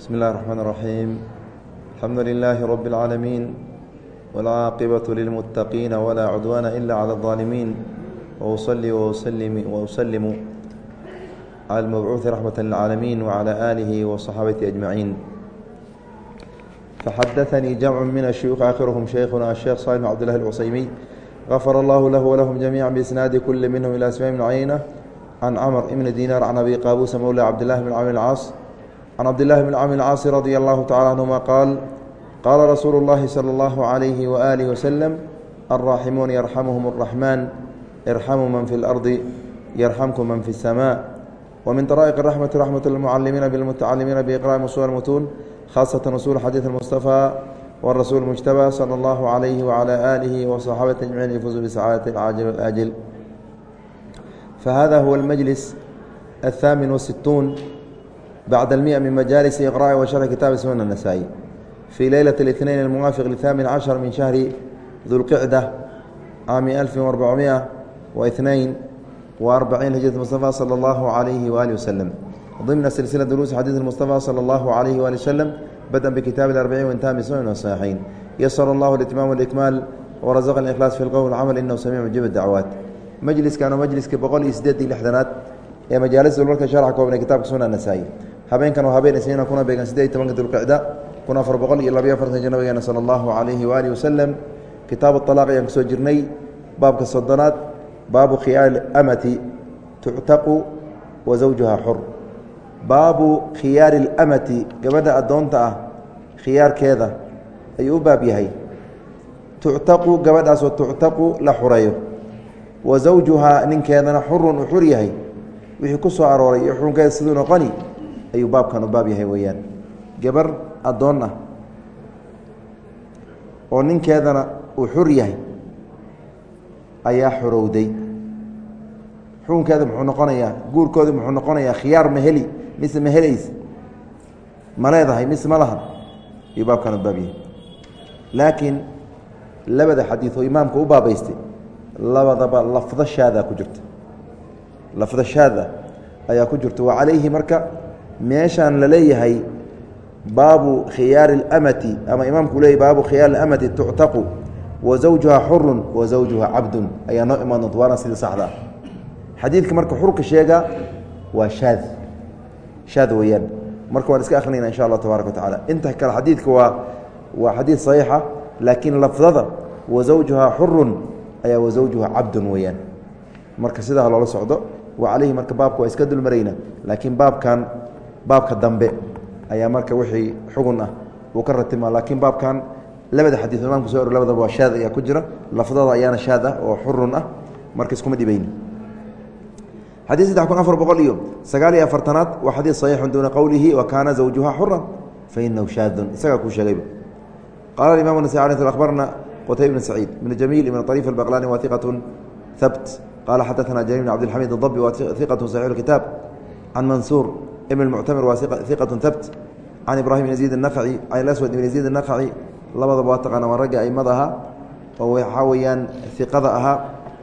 بسم الله الرحمن الرحيم الحمد لله رب العالمين والعاقبة للمتقين ولا عدوان إلا على الظالمين وأصلي وأسلم, وأسلم على المبعوث رحمة للعالمين وعلى آله وصحابته أجمعين فحدثني جمع من الشيوخ آخرهم شيخنا الشيخ صالح عبد الله العصيمي غفر الله له ولهم جميعا بإسناد كل منهم إلى أسماء بن عيينة عن عمر بن دينار عن أبي قابوس مولى عبد الله بن عمرو العاص عن عبد الله بن عمرو العاص رضي الله تعالى عنهما قال قال رسول الله صلى الله عليه وآله وسلم الراحمون يرحمهم الرحمن ارحموا من في الأرض يرحمكم من في السماء ومن طرائق الرحمة رحمة المعلمين بالمتعلمين بإقراء مصور المتون خاصة وصول حديث المصطفى والرسول المجتبى صلى الله عليه وعلى آله وصحابة أجمعين يفوزوا بسعادة العاجل والآجل فهذا هو المجلس الثامن والستون بعد المئة من مجالس إقراء وشرح كتاب سنن النسائي في ليلة الاثنين الموافق للثامن عشر من شهر ذو القعدة عام ألف وأربعمائة واثنين وأربعين هجرة المصطفى صلى الله عليه وآله وسلم ضمن سلسلة دروس حديث المصطفى صلى الله عليه وآله وسلم بدءا بكتاب الأربعين وانتهى بسنن والصحيحين يسر الله الإتمام والإكمال ورزقنا الإخلاص في القول والعمل إنه سميع مجيب الدعوات مجلسkan majliska boqol iyo sideed iyo lixdanaad ee majaalisa marka sharxa koobnay kitaabka suna nasaa-i habeenkan waa habeen isniina kuna beegan sideed iyo tobanka dulqicda kun afar boqol iyo labayo afartan jir nabigeena sala allahu calayhi waalihi wasalam kitaabu alaaq ayaan ku soo jirnay baabka soddonaad baabu khiyaari amati tuctaqu wa zawjuha xur. Baabu khiyaari اlamati gabadha addoonta ah khiyaarkeeda ayuu u baab yahay. Tuctaqu gabadhaasoo tuctaqu la xureeyo. Wa zawjuhaa ninkeedana xurun uu xur yahay. Wixii ku soo arooray iyo xurunkeeda siduu noqoni ayuu baabkan u baab yahay weeyaan. Gabar addoon ah oo ninkeedana uu xur yahay ayaa xorowday xukunkeeda muxuu noqonayaa guurkooda muxuu noqonayaa khiyaar ma heli mise ma helays? Ma leedahay mise ma laha? Ayuu baabkan baab yahay. Laakiin labada xadiid oo imaamka u baabaystay labadaba lafdo shaada ku jirta. Lafdo shaada ayaa ku jirta. Wa calayhi marka meeshaan la leeyahay baabu khiyaari اlamati ama imaamku leeyahy baabu khiyaari اlamati tuctaqu wa xurun wa cabdun. Ayaa noo imaan doonta waana saxda. Xadiidka marka xurka sheega waa shaad shaad weeyaan. Marka waan iska akrinayna insha allah tabaaraka wa inta kale xadiidka waa waa xadiid saxiixa laakiin lafdada wa xurun ayaa wazawjuha cabdun weeyaan. Marka sidaa loola socdo wa calayhi marka baabka waa iska dulmarayna laakiin baabkan baabka dambe ayaa marka wixii xugun ah uu ka ratibma laakiin baabkan labada xadiis imaamku so or labadaba waa shaad ayaa ku jira lafdada ayaana shaad ah oo xurun ah marka iskuma dhibayn. Xadii saddex kun afar boqol iyo sagaal iyo afartanaad waa xadiis saxiixun duuna qowlihi wa kaana zawjuha xuran fa shaadun isagaa kuu sheegayba qaala imam nasai abarna qutay bn saciid ibn jamiil ibn ariif albaqlani wa iqatun habt xadaana jamil bn abdilxamid dabi wa iqatun saxiix kitaab can mansuur بن المعتمر wa ثiqة ثبت عن إبراهيم بن يزيد النخعي عن الأسود بن يزيد النخعي labadaba waa taqaana waa ragga aimada ahaa oo waxaa weeyaan ثiqada ahaa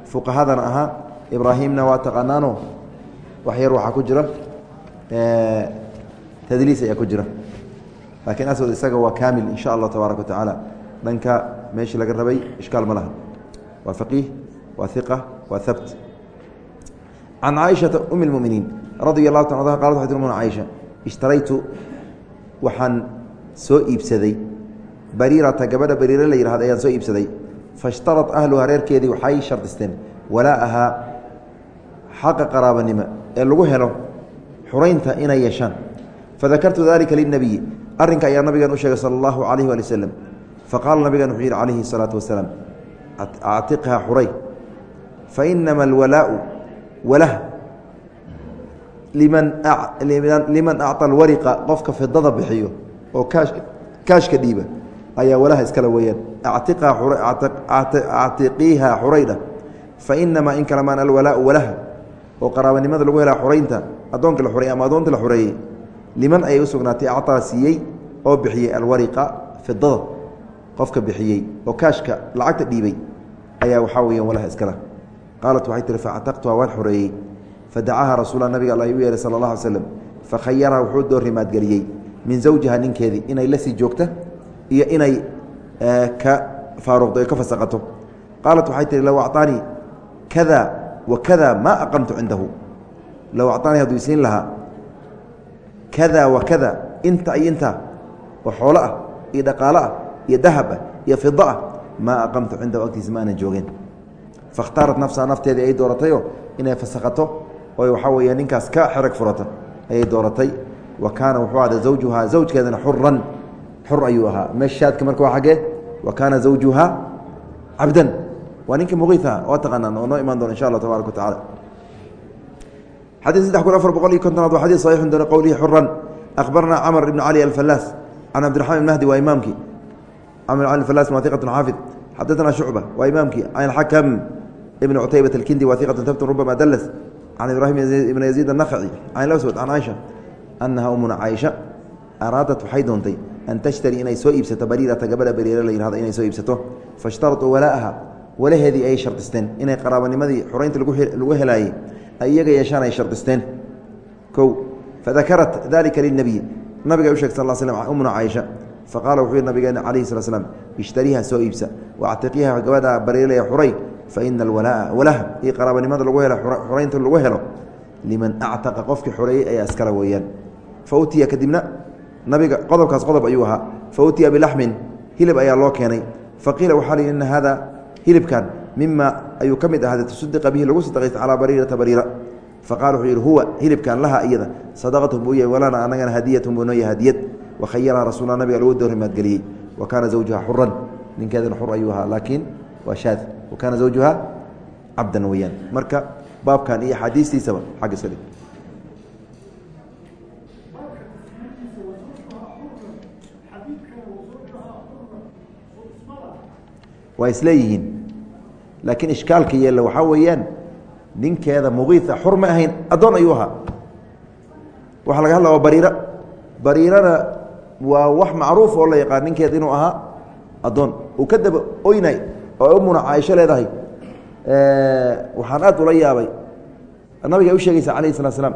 fuqahadana ahaa ibraahimna waa taqaanaano wax yar waxaa ku jira tdliis ayaa ku jira lakiin aswad isaga waa kamil in shaء allah tabaaraka wa taعaalى dhanka meeshii laga rabay ishkaal ma laha waa faqiih waa iqa waa habt can caaishaةa um اlmuminiin radia lahu ta qa way tilmuna caisha ishtaraytu waxaan soo iibsaday bariirata gabadha bariira la yihahdo ayaan soo iibsaday. Fashtarat ahluha reerkeedii waxay shardisteen walaa'ahaa xaqa qaraabanima ee lagu helo xuraynta inay yeeshaan fadakartu dalika linabiyi arrinka ayaa nabigan u sheegay sala allahu calayh waali wasalam faqaala nabigan wuxuu yidhi calayhi salaatu wasalaam actiqhaa xuray fa inama alwalaau walah liman acطa alwariqa qofka fidada bixiyo oo kaashka dhiiba ayaa walaha iskale weeyaan. Actiqiiha xuraydha fainamaa in kalamaan alwalaau walaha oo qaraabanimada lagu helaa xuraynta addoonka la xureeyey ama addoonta la xureeyey liman ayay u sugnaatay acطaa siiyey oo bixiyey alwariqa fidada qofka bixiyey oo kaashka lacagta dhiibay ayaa waxaa weya walaha iskala. Qaalat waxay tihi factaqtuha waan xoreeyey fadacaha rasuula nabiga alla u yeehay sala اlah alay slam fakhayaraha wuxuu doorrimaadgeliyey min zawjiha ninkeedii inay la sii joogta iyo inay ka faaruqdo ka fasaqato qaalat waxay tihi low acطaanii kada wa kada maa aqamtu cindahu low acطaanii hadduu isiin lahaa kada wa kada inta iyo intaa oo xoolo ah iyo dhaqaalo ah iyo dahab ah iyo fida ah maa aqamtu cindahu agtiisa ma aanan joogeen fakhtaarat nafsaha nafteedii ay dooratayoo inay fasaqato oy waxaa weeye ninkaas ka xerag furata ayay dooratay. Wa kaana wuxuu ahday zawjuhaa zawjkeedana xuran xur ayuu ahaa. Meeshaadka marka waa xaggee wa kaana zawjuhaa cabdan. Waa ninka muqiifa oo taqaanaan oo noo imaan doona insha allah tabarak wa tacala saddex kun afar boqol iyo kontonaad waa xadiid saxiixun doona qowlihi xuran akhbarnaa camr ibn cali alfalaas can cabdiraxmaan imahdi waa imaamkii. Camr ibn cali alfalaas waa iqatun xaafid. Xadatanaa shucba waa imaamkii. Can alxakam ibn cutaybata alkindi waa iqatun tabtun rubama dalas can ibrahim ibn yaziid anafci can aswad can caaisha annaha umuna caaisha araadat waxay doontay an tashtarii inay soo iibsato bariirata gabadha bariira la yihahdo inay soo iibsato fashtaratuu walaaha walaheedii ay shardisteen inay qaraabanimadii xoraynta lagu helaayey ay iyaga yeeshaan ay shardisteen kow fadakarat dalika lilnabiyi nabiga usheeg sal sl umuna caaisha faqaala wuxuu yihi nabigeena calayhi sala slam ishtariiha soo iibsa waactiqiiha gabadha bariirla xuray fa ina alwalaa'a walaha iyo qaraabanimada lagu helo xuraynta lagu helo liman actaqa qofkii xoreeyey ayaa iskala weeyaan fa utiya kadibna nabiga qodobkaas qodob ayuu ahaa fa utiya bilaxmin hilib ayaa loo keenay faqiila waxaa li ina hada hilibkan mima ayuu ka mid ahaaday tusadqa bihi lagu sadaqaysta calaa bariirata bariira faqala wuxuu yidhi huwa hilibkan laha iyada sadaqatun buu yahay walana anagana hadiyatun buu noo yahay hadiyad wakhayaraha rasuullah nabiga lagu doorimaadgeliyey wa kaana zawjuha xuran ninkeedana xur ayuu ahaa laakiin wa kaana zawjuha cabdan weyaan marka baabkan iyo axaadiistiisaba xagga iska dhig waa isleeyihiin laakiin ishkaalka yeella waxaa weeyaan ninkeeda muqiita xur ma ahayn addoon ayuu ahaa waxaa laga hadla waa bariiro bariirana waa wax macruuf oo la yaqaan ninkeeda inuu ahaa addoon uu ka daba oynay oo umuna caaisho leedahay waxaan aad ula yaabay. Nabiga u sheegaysa calayhi salatu slaam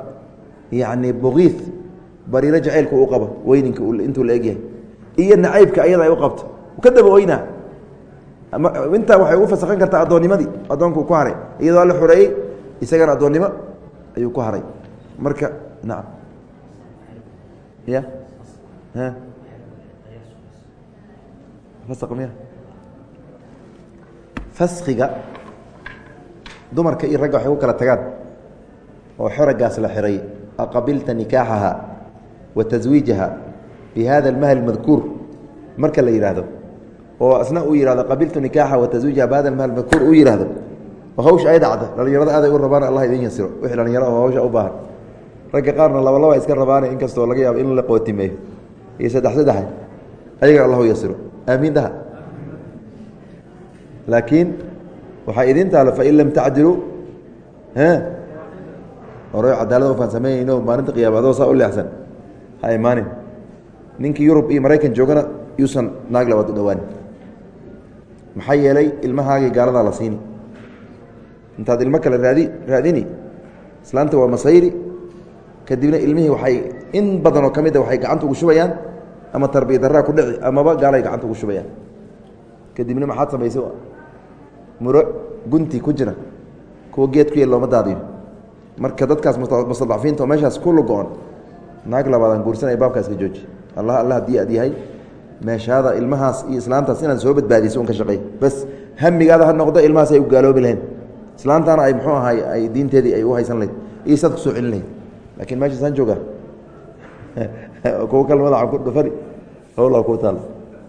yacni muqiit bariiro jacaylka uu qabo weyninka intuu la egyahay iyo nacaybka ayada ay u qabto. Ka daba oynaa intaa waxay ugu fasakan kartaa addoonnimadii addoonku ku haray iyadoo la xoreeyey isagana addoonnimo ayuu ku haray. Marka nacam ya miya faskiga dumarka iyo ragga waxay ku kala tagaan oo xeragaas la xiray aqabilta nikaaxaha wa taswiijaha bi hada madkuur marka la yidhaahdo oo asna uu yihahdo qabiltu nikaaxa wa taswiijaha bihada almahl madkuur uu yihahdo hawsha ay dhacda dhalinyarada aaday u rabaan allah idin yasiro wixii dhalinyaro oo hawsha u baahan. Ragga qaarna laba laba iska rabaana inkastoo laga yaabo in la qootimeeyo iyo saddex saddexa ayaga allahu yasiro aamiin daha laakiin waxaa idin taalo fain lam tacdiluu hore cadaalad ufaan sameynayno maalinta qiyaama adoo saa u leexsan. Ha imaanin ninkii yurub iyo maraykan joogana yuusan naag labaad u dhowaanin maxaa yeelay ilmahaagii gaaladaa la siini. Intaad ilmo kale raadi raadini islaanta waa masayri. Kadibna ilmihii waxay in badanoo ka mid a waxay gacanta ugu shubayaan ama tarbiya daraa ku dhici amaba gaalay gacanta ugu shubayaan. Kadibna maxaad samaysay muro gunti ku jira kuwa geed ku yeel looma daadiyo. Marka dadkaas mustadcafiinta oo meeshaas ku lugo-on naag labaadaan guursanaya baabkaas ka jooji. Allah alla haddii aad yahay meeshaada ilmahaas iyo islaantaas inaad soo badbaadiso un ka shaqey bas hamigaada ha noqdo ilmahaas ay u gaaloobi lahayn islaantaana ay muxuu ahay ay diinteedii ay u haysan lahayd. Iyo ku soo celin lahayd. Laakiin meeshaasaan joogaa kuwa kale madaxa ku dhufani howlaa ku taal.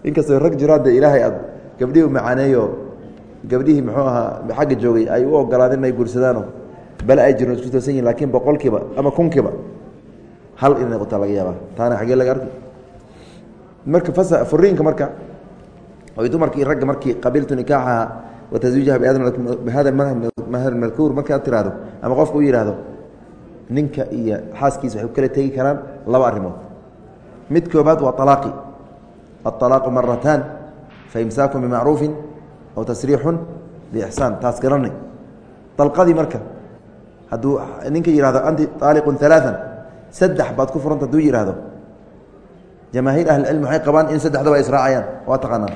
Inkastoo rag jiraan dee ilaahay aad gabdhihii u macaaneeyo gabdhihii muxuu ahaa xagga joogay ay u ogolaadeen inay guursadaano bale ay jirno isku toosan yihiin laakiin boqolkiiba ama kunkiiba hal inay qutaa laga yaabaa taana xaggee laga arki. Marka fasa furiinka marka oy dumarka iyo ragga markii qabiltu nikaaxaha wa taswiijaha bihada mahar madkuur markaad tiraahdo ama qofka u yidhaahdo ninka iyo xaaskiisa waxay kala tegi karaan laba arrimood. Mid koobaad waa alaaqi aalaaqu marataan faimsaakun bimacruufin aw tasriixun biixsaan taas garanay dalqadii marka hadduu ninka yihahdo anti aaliqun alaaan saddex baad ku furanta haduu yihahdo jamaahiir ahlicilmi waxay qabaan in saddexdaba israacayaan waa taqaanaa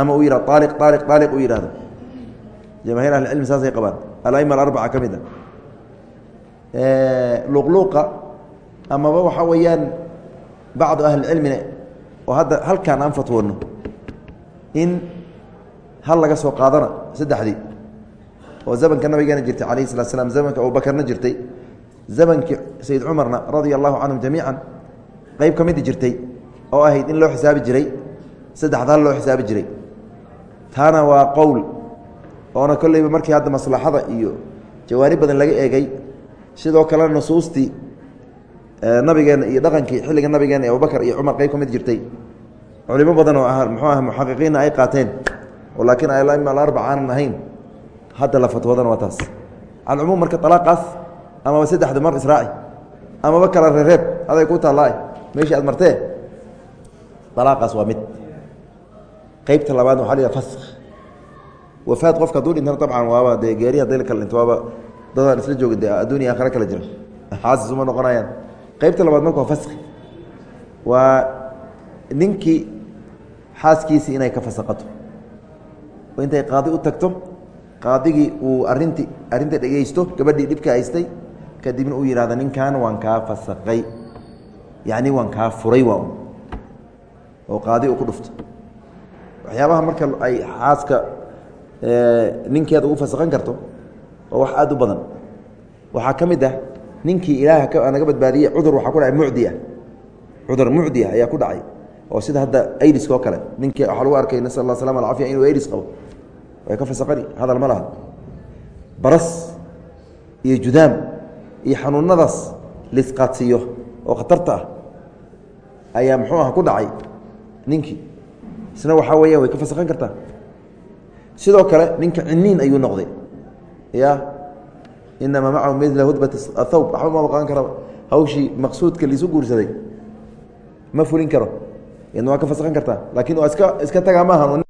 ama uu yihah aaliq aaliq aaliq uu yihahdo jamaahiir ahlicilmi saasay qabaan alaima alarbaca ka mid a luqluuqa amaba waxaa weeyaan bacdu ahlicilmina oo hadda halkaan aan fatwoonno in hal laga soo qaadana? Saddexdii. Oo zamanka nabigeena jirtay calayhi salatu slam zamanka abubakarna jirtay zamankii sayid cumarna radia allahu canhum jamiican qeyb ka midi jirtay oo ahayd in loo xisaabi jiray saddexda hal loo xisaabi jiray. Taana waa qowl oona kolleyba markii hadda maslaxada iyo jawaanib badan laga eegay sidoo kalena nusuustii nabigeena iyo dhaqankii xilliga nabigeena ee abubakar iyo cumar qeyb ka mid jirtay. Culimo badan oo ah muxuu ah muxaqiqiinna ay qaateen laakiin aima alarbac aanan ahayn hadda la fatwoodana waa taas. Calcumuum marka alaaqaas amaba saddexda mar israaci amaba kala rereeb aday ku taallaa meeshii aad martee alaaqaas waa mid. Qeybta labaad waxa la fask wafaad qofka hadduu dhintana dabcan waaba dee geeri hadday la kala dhinto waaba dadaan isla jooga dee adduuniya aakhare kala jira. Xaasis uma noqonayaan. Qeybta labaad marka waa faski waa ninkii xaaskiisii inay ka fasaqato oo intay qaadi u tagto qaadigii uu arinti arrinta dhegeysto gabadhii dhibka haystay kadibna uu yihahdo ninkan waan kaa fasaqay. Yacni waan kaa furay waa un oo qaadi uu ku dhufto. Waxyaabaha marka ay xaaska ninkeeda ugu fasaqan karto oo wax aada u badan. Waxaa ka mid ah ninkii ilaah naga badbaadiyey cudur waxaa ku dhacay mucdi ah cudur mucdi ah ayaa ku dhacay. Oo sida hadda aidiska oo kale ninkii waxaa lagu arkay nasal allah slama alcafiya inuu aidis qabo way ka fasaqani hadal ma laha. Baras iyo judaam iyo xanuunadaas lisqaadsiiyo oo khatarta ah ayaa muxuu ah ku dhacay ninkii. Isna waxaa weeya way ka fasaqan kartaa. Sidoo kale ninka ciniin ayuu noqday. Ya inamaa macahu midla hudbat athawb waxba ma maqan kara hawshii maqsuudka liisu guursaday. Ma fulin karo. Waa ka fasaqan kartaa. Laakiin waa iska iska tagaa maaha